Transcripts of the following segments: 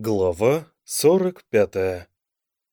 Глава 45.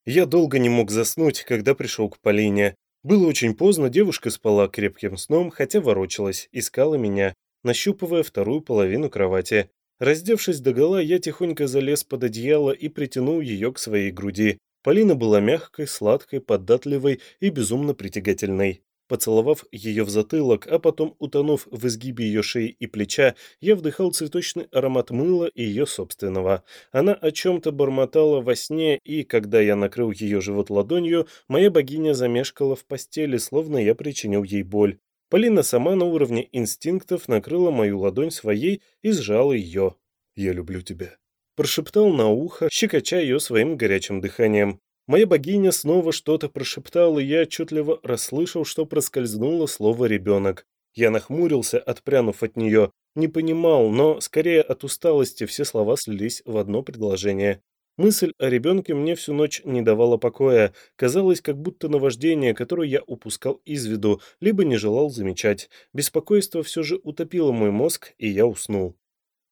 Я долго не мог заснуть, когда пришел к Полине. Было очень поздно, девушка спала крепким сном, хотя ворочалась, искала меня, нащупывая вторую половину кровати. Раздевшись догола, я тихонько залез под одеяло и притянул ее к своей груди. Полина была мягкой, сладкой, податливой и безумно притягательной. Поцеловав ее в затылок, а потом утонув в изгибе ее шеи и плеча, я вдыхал цветочный аромат мыла и ее собственного. Она о чем-то бормотала во сне, и, когда я накрыл ее живот ладонью, моя богиня замешкала в постели, словно я причинил ей боль. Полина сама на уровне инстинктов накрыла мою ладонь своей и сжала ее. «Я люблю тебя», — прошептал на ухо, щекоча ее своим горячим дыханием. Моя богиня снова что-то прошептала, и я отчетливо расслышал, что проскользнуло слово «ребенок». Я нахмурился, отпрянув от нее. Не понимал, но скорее от усталости все слова слились в одно предложение. Мысль о ребенке мне всю ночь не давала покоя. Казалось, как будто наваждение, которое я упускал из виду, либо не желал замечать. Беспокойство все же утопило мой мозг, и я уснул.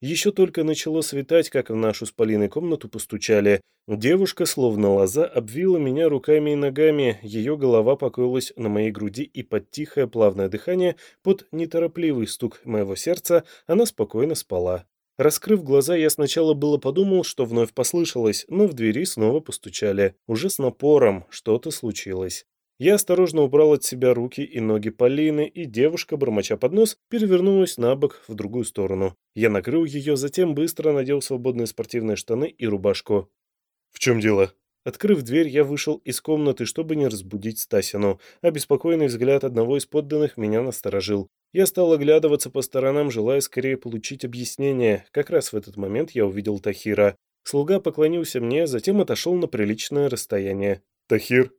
Еще только начало светать, как в нашу с Полиной комнату постучали. Девушка, словно лоза, обвила меня руками и ногами, ее голова покоилась на моей груди, и под тихое плавное дыхание, под неторопливый стук моего сердца, она спокойно спала. Раскрыв глаза, я сначала было подумал, что вновь послышалось, но в двери снова постучали. Уже с напором что-то случилось. Я осторожно убрал от себя руки и ноги Полины, и девушка, бормоча под нос, перевернулась на бок в другую сторону. Я накрыл ее, затем быстро надел свободные спортивные штаны и рубашку. «В чем дело?» Открыв дверь, я вышел из комнаты, чтобы не разбудить Стасину. Обеспокоенный взгляд одного из подданных меня насторожил. Я стал оглядываться по сторонам, желая скорее получить объяснение. Как раз в этот момент я увидел Тахира. Слуга поклонился мне, затем отошел на приличное расстояние. «Тахир?»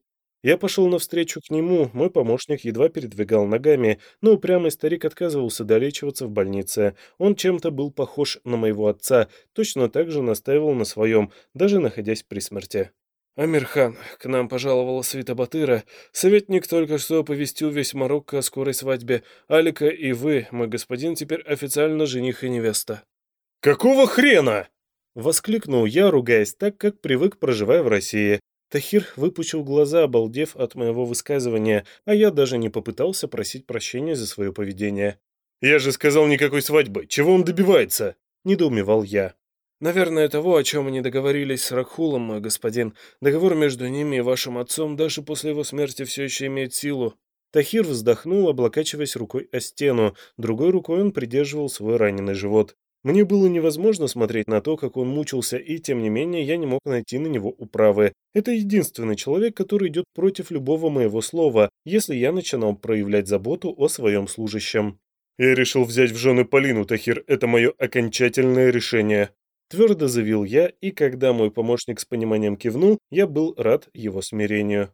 Я пошел навстречу к нему, мой помощник едва передвигал ногами, но упрямый старик отказывался долечиваться в больнице. Он чем-то был похож на моего отца, точно так же настаивал на своем, даже находясь при смерти. «Амирхан, к нам пожаловала свита Батыра. Советник только что оповестил весь Марокко о скорой свадьбе. Алика и вы, мой господин, теперь официально жених и невеста». «Какого хрена?» Воскликнул я, ругаясь так, как привык, проживая в России. Тахир выпучил глаза, обалдев от моего высказывания, а я даже не попытался просить прощения за свое поведение. «Я же сказал никакой свадьбы! Чего он добивается?» – недоумевал я. «Наверное, того, о чем они договорились с Рахулом, мой господин. Договор между ними и вашим отцом даже после его смерти все еще имеет силу». Тахир вздохнул, облокачиваясь рукой о стену, другой рукой он придерживал свой раненый живот. Мне было невозможно смотреть на то, как он мучился, и тем не менее я не мог найти на него управы. Это единственный человек, который идет против любого моего слова, если я начинал проявлять заботу о своем служащем. «Я решил взять в жены Полину, Тахир, это мое окончательное решение», Твердо заявил я, и когда мой помощник с пониманием кивнул, я был рад его смирению.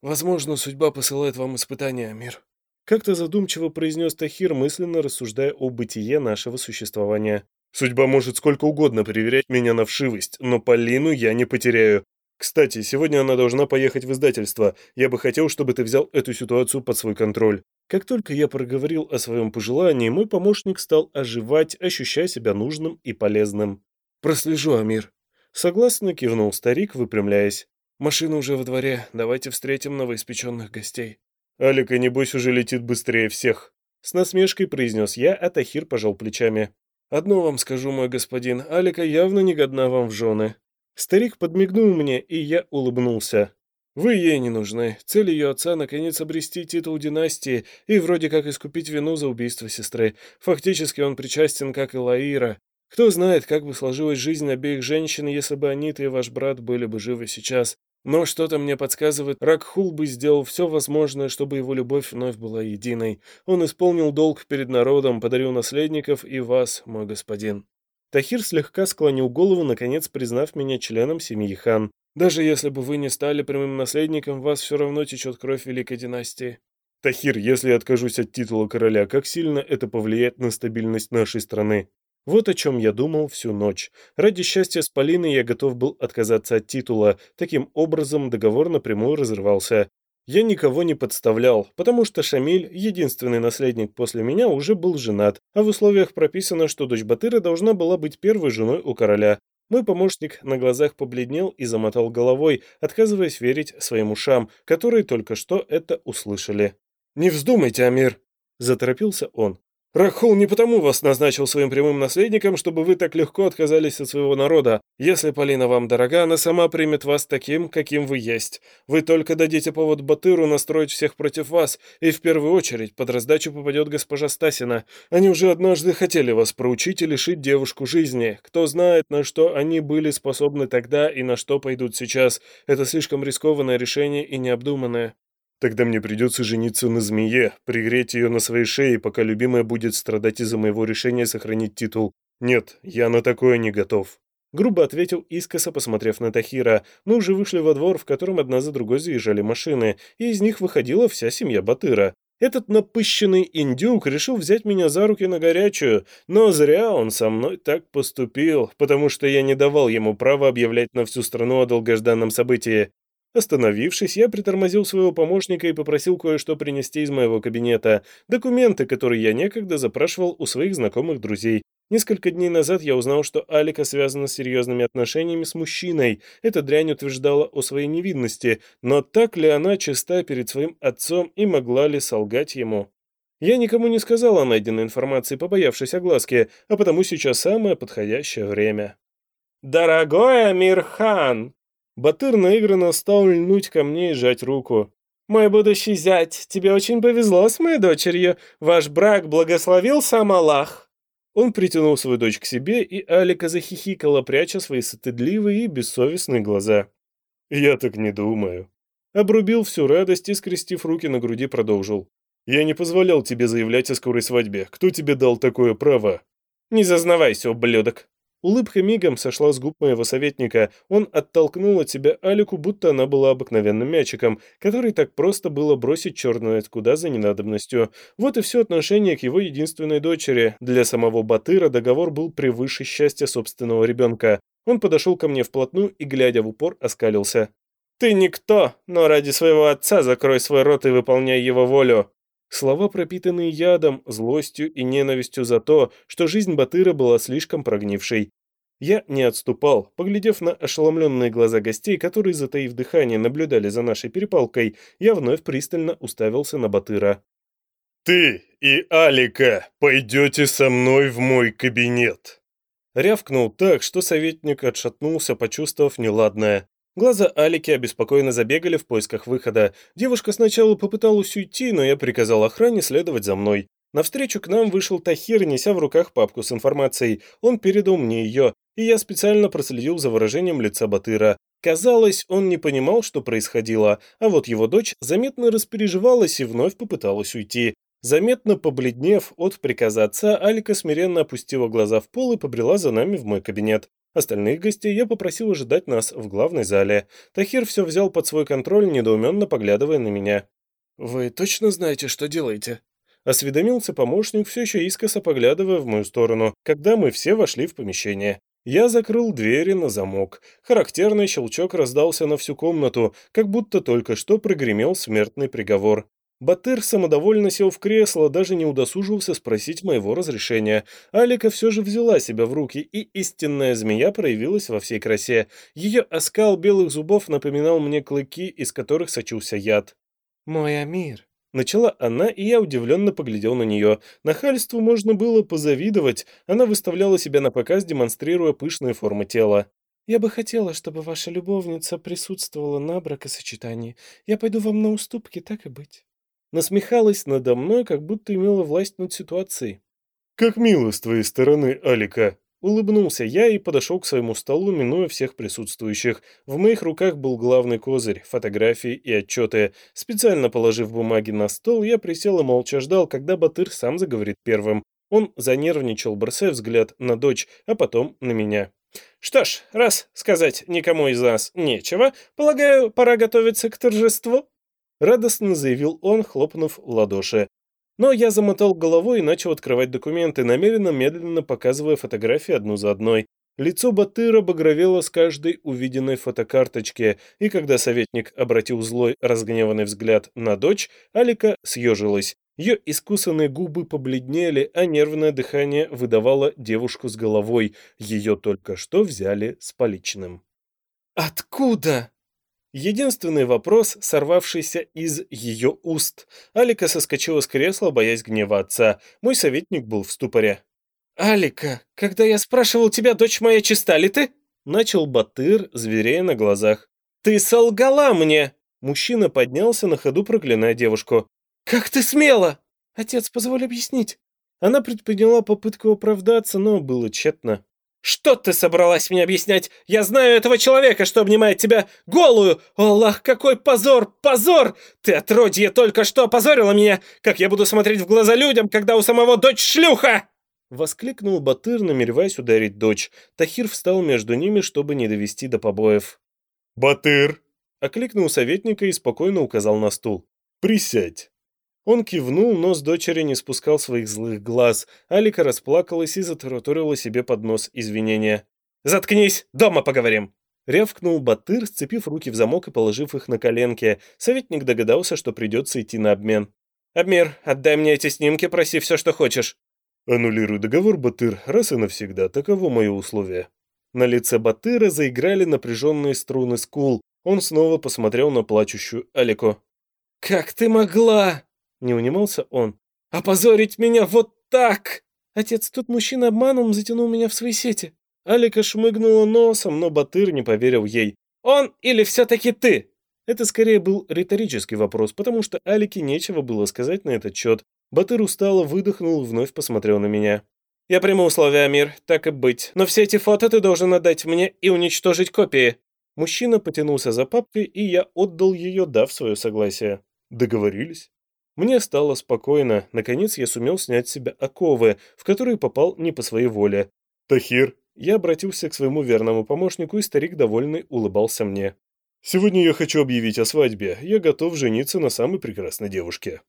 «Возможно, судьба посылает вам испытания, Амир», как-то задумчиво произнес Тахир, мысленно рассуждая о бытие нашего существования. «Судьба может сколько угодно проверять меня на вшивость, но Полину я не потеряю. Кстати, сегодня она должна поехать в издательство. Я бы хотел, чтобы ты взял эту ситуацию под свой контроль». Как только я проговорил о своем пожелании, мой помощник стал оживать, ощущая себя нужным и полезным. «Прослежу, Амир». Согласно кивнул старик, выпрямляясь. «Машина уже во дворе. Давайте встретим новоиспеченных гостей». «Алика, небось, уже летит быстрее всех!» С насмешкой произнес я, а Тахир пожал плечами. «Одно вам скажу, мой господин, Алика явно не годна вам в жены». Старик подмигнул мне, и я улыбнулся. «Вы ей не нужны. Цель ее отца — наконец обрести титул династии и вроде как искупить вину за убийство сестры. Фактически он причастен, как и Лаира. Кто знает, как бы сложилась жизнь обеих женщин, если бы Анита и ваш брат были бы живы сейчас. Но что-то мне подсказывает, Ракхул бы сделал все возможное, чтобы его любовь вновь была единой. Он исполнил долг перед народом, подарил наследников и вас, мой господин». Тахир слегка склонил голову, наконец признав меня членом семьи хан. «Даже если бы вы не стали прямым наследником, вас все равно течет кровь Великой династии». «Тахир, если я откажусь от титула короля, как сильно это повлияет на стабильность нашей страны?» Вот о чем я думал всю ночь. Ради счастья с Полиной я готов был отказаться от титула. Таким образом, договор напрямую разрывался. Я никого не подставлял, потому что Шамиль, единственный наследник после меня, уже был женат, а в условиях прописано, что дочь Батыра должна была быть первой женой у короля. Мой помощник на глазах побледнел и замотал головой, отказываясь верить своим ушам, которые только что это услышали. «Не вздумайте, Амир!» – заторопился он. Рахул не потому вас назначил своим прямым наследником, чтобы вы так легко отказались от своего народа. Если Полина вам дорога, она сама примет вас таким, каким вы есть. Вы только дадите повод Батыру настроить всех против вас, и в первую очередь под раздачу попадет госпожа Стасина. Они уже однажды хотели вас проучить и лишить девушку жизни. Кто знает, на что они были способны тогда и на что пойдут сейчас. Это слишком рискованное решение и необдуманное. Тогда мне придется жениться на змее, пригреть ее на своей шее, пока любимая будет страдать из-за моего решения сохранить титул. Нет, я на такое не готов. Грубо ответил искоса, посмотрев на Тахира. Мы уже вышли во двор, в котором одна за другой заезжали машины, и из них выходила вся семья Батыра. Этот напыщенный индюк решил взять меня за руки на горячую, но зря он со мной так поступил, потому что я не давал ему права объявлять на всю страну о долгожданном событии. Остановившись, я притормозил своего помощника и попросил кое-что принести из моего кабинета. Документы, которые я некогда запрашивал у своих знакомых друзей. Несколько дней назад я узнал, что Алика связана с серьезными отношениями с мужчиной. Эта дрянь утверждала о своей невинности, но так ли она чиста перед своим отцом и могла ли солгать ему? Я никому не сказал о найденной информации, побоявшись огласки, а потому сейчас самое подходящее время. «Дорогой Амирхан!» Батыр наигранно стал льнуть ко мне и сжать руку. «Мой будущий зять, тебе очень повезло с моей дочерью. Ваш брак благословил сам Аллах». Он притянул свою дочь к себе, и Алика захихикала, пряча свои стыдливые и бессовестные глаза. «Я так не думаю». Обрубил всю радость и, скрестив руки на груди, продолжил. «Я не позволял тебе заявлять о скорой свадьбе. Кто тебе дал такое право?» «Не зазнавайся, ублюдок!» Улыбка мигом сошла с губ моего советника. Он оттолкнул от себя Алику, будто она была обыкновенным мячиком, который так просто было бросить черную откуда за ненадобностью. Вот и все отношение к его единственной дочери. Для самого Батыра договор был превыше счастья собственного ребенка. Он подошел ко мне вплотную и, глядя в упор, оскалился. «Ты никто, но ради своего отца закрой свой рот и выполняй его волю. Слова, пропитанные ядом, злостью и ненавистью за то, что жизнь Батыра была слишком прогнившей. Я не отступал, поглядев на ошеломленные глаза гостей, которые, затаив дыхание, наблюдали за нашей перепалкой, я вновь пристально уставился на Батыра. «Ты и Алика пойдете со мной в мой кабинет!» Рявкнул так, что советник отшатнулся, почувствовав неладное. Глаза Алики обеспокоенно забегали в поисках выхода. Девушка сначала попыталась уйти, но я приказал охране следовать за мной. Навстречу к нам вышел Тахир, неся в руках папку с информацией. Он передал мне ее, и я специально проследил за выражением лица Батыра. Казалось, он не понимал, что происходило, а вот его дочь заметно распереживалась и вновь попыталась уйти. Заметно побледнев от приказа отца, Алика смиренно опустила глаза в пол и побрела за нами в мой кабинет. Остальных гостей я попросил ожидать нас в главной зале. Тахир все взял под свой контроль, недоуменно поглядывая на меня. «Вы точно знаете, что делаете?» Осведомился помощник, все еще искоса поглядывая в мою сторону, когда мы все вошли в помещение. Я закрыл двери на замок. Характерный щелчок раздался на всю комнату, как будто только что прогремел смертный приговор. Батыр самодовольно сел в кресло, даже не удосужился спросить моего разрешения. Алика все же взяла себя в руки, и истинная змея проявилась во всей красе. Ее оскал белых зубов напоминал мне клыки, из которых сочился яд. «Мой Амир», Начала она, и я удивленно поглядел на нее. Нахальству можно было позавидовать. Она выставляла себя на показ, демонстрируя пышные формы тела. «Я бы хотела, чтобы ваша любовница присутствовала на бракосочетании. Я пойду вам на уступки, так и быть» насмехалась надо мной, как будто имела власть над ситуацией. «Как мило с твоей стороны, Алика!» Улыбнулся я и подошел к своему столу, минуя всех присутствующих. В моих руках был главный козырь, фотографии и отчеты. Специально положив бумаги на стол, я присел и молча ждал, когда Батыр сам заговорит первым. Он занервничал, бросая взгляд на дочь, а потом на меня. «Что ж, раз сказать никому из нас нечего, полагаю, пора готовиться к торжеству?» Радостно заявил он, хлопнув в ладоши. Но я замотал головой и начал открывать документы, намеренно медленно показывая фотографии одну за одной. Лицо Батыра багровело с каждой увиденной фотокарточки, и когда советник обратил злой, разгневанный взгляд на дочь, Алика съежилась. Ее искусанные губы побледнели, а нервное дыхание выдавало девушку с головой. Ее только что взяли с поличным. «Откуда?» Единственный вопрос, сорвавшийся из ее уст. Алика соскочила с кресла, боясь гнева отца. Мой советник был в ступоре. «Алика, когда я спрашивал тебя, дочь моя, чиста ли ты?» Начал Батыр, зверея на глазах. «Ты солгала мне!» Мужчина поднялся на ходу, проклиная девушку. «Как ты смела?» «Отец, позволь объяснить». Она предприняла попытку оправдаться, но было тщетно. «Что ты собралась мне объяснять? Я знаю этого человека, что обнимает тебя голую! Аллах, какой позор! Позор! Ты, отродье, только что опозорила меня! Как я буду смотреть в глаза людям, когда у самого дочь шлюха!» Воскликнул Батыр, намереваясь ударить дочь. Тахир встал между ними, чтобы не довести до побоев. «Батыр!» — окликнул советника и спокойно указал на стул. «Присядь!» Он кивнул, но с дочери не спускал своих злых глаз. Алика расплакалась и затараторила себе под нос извинения. «Заткнись! Дома поговорим!» Рявкнул Батыр, сцепив руки в замок и положив их на коленки. Советник догадался, что придется идти на обмен. «Абмир, отдай мне эти снимки, проси все, что хочешь». «Аннулируй договор, Батыр, раз и навсегда. Таково мое условие». На лице Батыра заиграли напряженные струны скул. Он снова посмотрел на плачущую Алику. «Как ты могла?» Не унимался он. «Опозорить меня вот так!» Отец, тут мужчина обманом затянул меня в свои сети. Алика шмыгнула носом, но Батыр не поверил ей. «Он или все-таки ты?» Это скорее был риторический вопрос, потому что Алике нечего было сказать на этот счет. Батыр устало выдохнул и вновь посмотрел на меня. «Я приму условия, Амир, так и быть. Но все эти фото ты должен отдать мне и уничтожить копии». Мужчина потянулся за папкой, и я отдал ее, дав свое согласие. Договорились? Мне стало спокойно, наконец я сумел снять с себя оковы, в которые попал не по своей воле. «Тахир!» Я обратился к своему верному помощнику, и старик, довольный, улыбался мне. «Сегодня я хочу объявить о свадьбе. Я готов жениться на самой прекрасной девушке».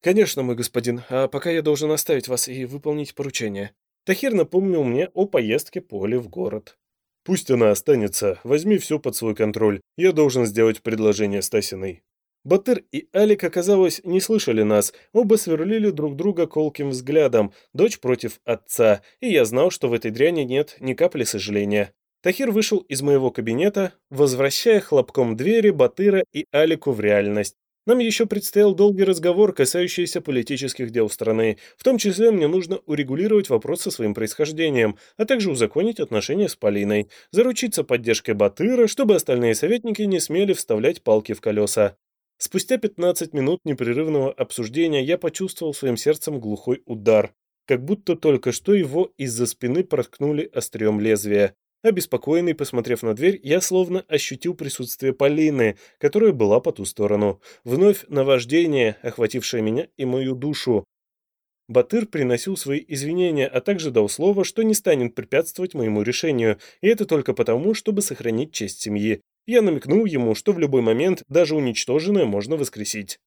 «Конечно, мой господин, а пока я должен оставить вас и выполнить поручение». Тахир напомнил мне о поездке Поли в город. «Пусть она останется, возьми все под свой контроль. Я должен сделать предложение Стасиной». Батыр и Алик, оказалось, не слышали нас, оба сверлили друг друга колким взглядом, дочь против отца, и я знал, что в этой дряни нет ни капли сожаления. Тахир вышел из моего кабинета, возвращая хлопком двери Батыра и Алику в реальность. Нам еще предстоял долгий разговор, касающийся политических дел страны. В том числе мне нужно урегулировать вопрос со своим происхождением, а также узаконить отношения с Полиной, заручиться поддержкой Батыра, чтобы остальные советники не смели вставлять палки в колеса. Спустя 15 минут непрерывного обсуждения я почувствовал своим сердцем глухой удар, как будто только что его из-за спины проткнули острием лезвия. Обеспокоенный, посмотрев на дверь, я словно ощутил присутствие Полины, которая была по ту сторону. Вновь наваждение, охватившее меня и мою душу. Батыр приносил свои извинения, а также дал слово, что не станет препятствовать моему решению, и это только потому, чтобы сохранить честь семьи. Я намекнул ему, что в любой момент даже уничтоженное можно воскресить.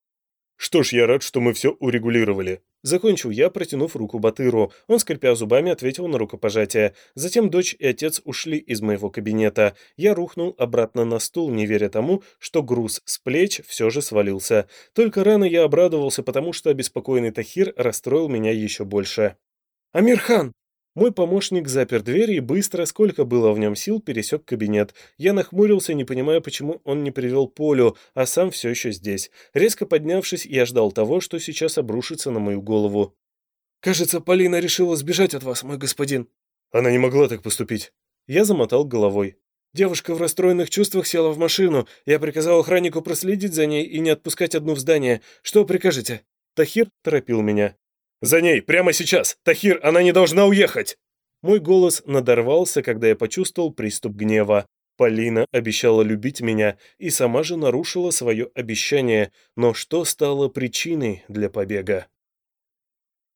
«Что ж, я рад, что мы все урегулировали». Закончил я, протянув руку Батыру. Он, скрипя зубами, ответил на рукопожатие. Затем дочь и отец ушли из моего кабинета. Я рухнул обратно на стул, не веря тому, что груз с плеч все же свалился. Только рано я обрадовался, потому что обеспокоенный Тахир расстроил меня еще больше. «Амирхан!» Мой помощник запер дверь и быстро, сколько было в нем сил, пересек кабинет. Я нахмурился, не понимая, почему он не привел Полю, а сам все еще здесь. Резко поднявшись, я ждал того, что сейчас обрушится на мою голову. «Кажется, Полина решила сбежать от вас, мой господин». «Она не могла так поступить». Я замотал головой. Девушка в расстроенных чувствах села в машину. Я приказал охраннику проследить за ней и не отпускать одну в здание. Что прикажете?» Тахир торопил меня. «За ней! Прямо сейчас! Тахир, она не должна уехать!» Мой голос надорвался, когда я почувствовал приступ гнева. Полина обещала любить меня и сама же нарушила свое обещание, но что стало причиной для побега?